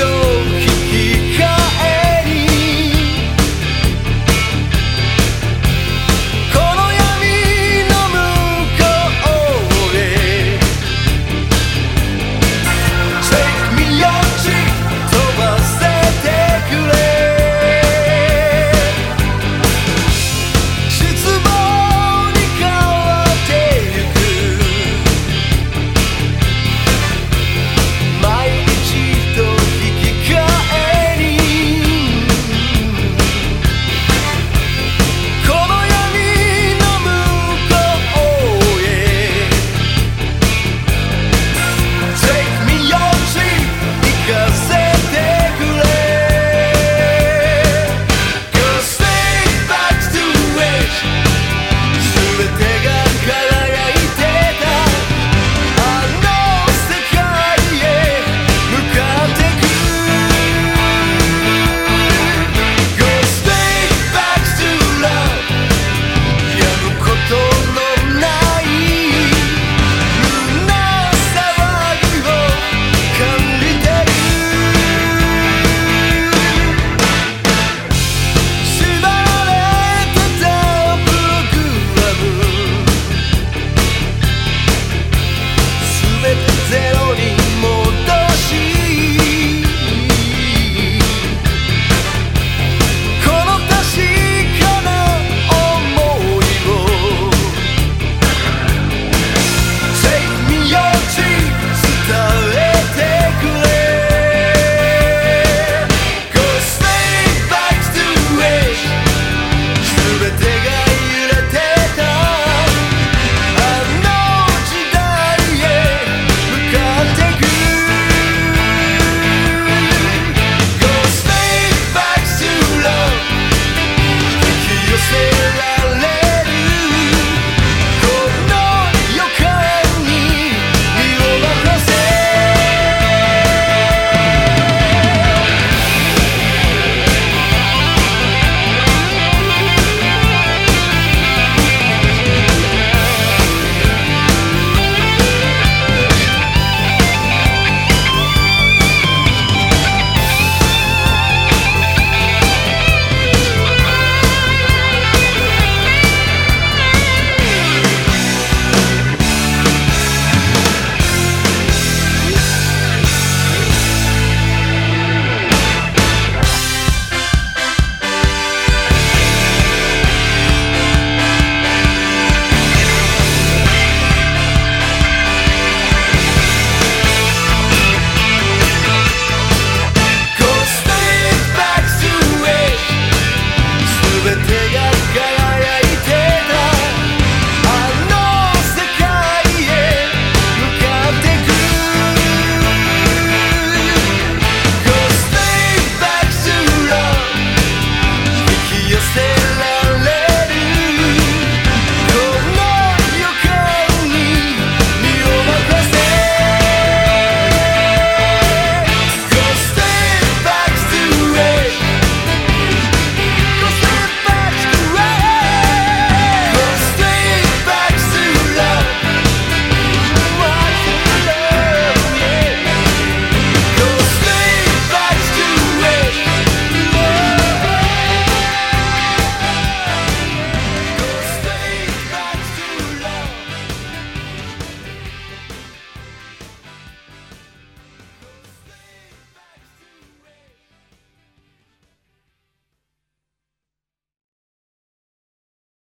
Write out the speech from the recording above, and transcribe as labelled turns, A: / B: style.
A: olvido.